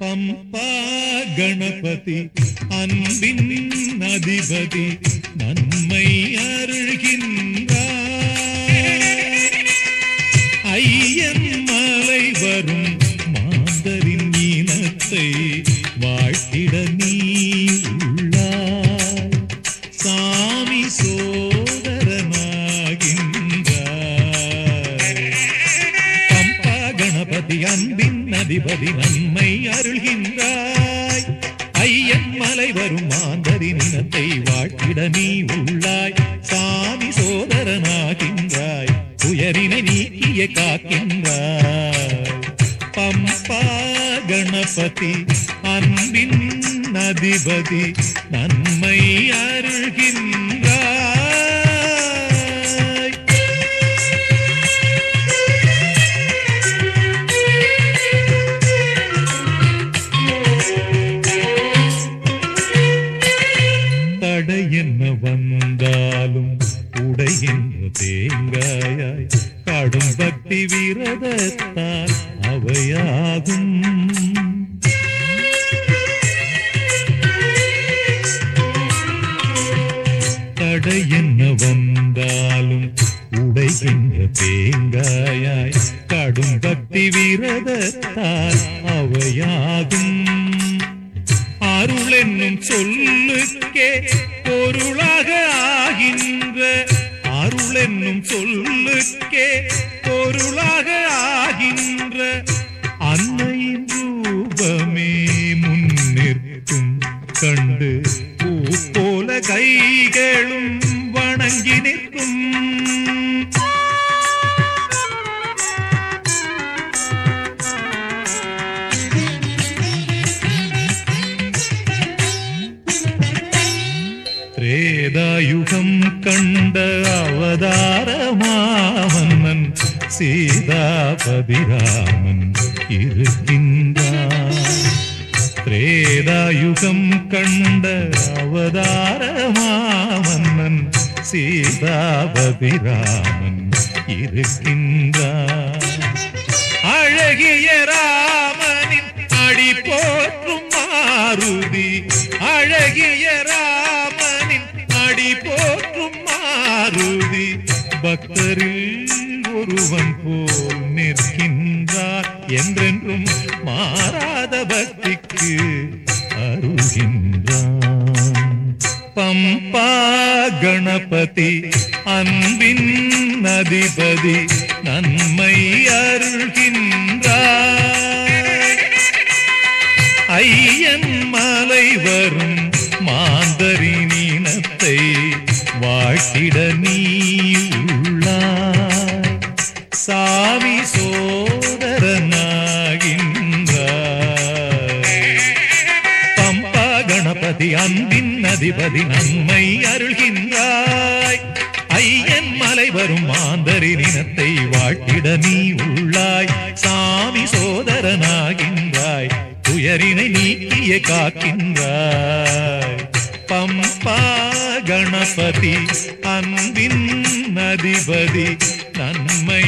பம்பா கணபதி அன்பின் அதிபதி நன்மை அருள்கின்றார். ஐயன் மலை வரும் மாந்தரின் இனத்தை வாழ்த்திட அதிபதி நன்மை அருள்கின்றாய். ஐயன் மலை வரும் மாந்தரி நினத்தை வாழ்த்திட நீ உள்ளாய். சாமி சோதரனாகின்றாய் உயரினை நீக்கிய காக்கின்றாய். பம்பா கணபதி அன்பின் அதிபதி நன்மை அருள் உடையின் தேங்காயாய் கடும் பக்தி விரதத்தால் அவையாகும். தடை என்ன வந்தாலும் உடைகின்ற தேங்காயாய் கடும் பக்தி விரதத்தால் அவையாகும். அருள் என்னும் சொல்லுக்கே பொருளாக ஆகின்ற அருள் என்னும் சொல்லுக்கே பொருளாக ஆகின்ற அன்னையின் ரூபமே முன்னிற்கும் கண்டு பூ போல கைகளும் வணங்கி நிற்கும். கண்ட அவதாரமாமன்னன் சீதாபதிராமன் இருக்கின்றான். திரேதாயுகம் கண்ட அவதாரமாமன்னன் சீதாபதிராமன் இருக்கின்றான். அழகிய ராமனின் அடி போற்றும் மாருதி அழகிய ராமனின் அடி போற்றும் மாருதி பக்தரில் ஒருவன் போல் நிற்கின்றார் என்றென்றும் மாறாத பக்திக்கு அருகின்றான். பம்பா கணபதி அன்பின் அதிபதி நன்மை அருள்கின்றார். ஐயன் மலை வரும் வாழ்த்திட நீ உள்ளாய். சாமி சோதரனாகின்றாய். பம்பா கணபதி அன்பின் அதிபதி நம்மை அருள்கின்றாய். ஐயன் மலை வரும் மாந்தரி இனத்தை வாழ்த்திட நீ உள்ளாய். சாமி சோதரனாகின்றாய். துயரினை நீக்கிய காக்கின்றாய். பம்பா கணபதி அன்பின் அதிபதி நன்மை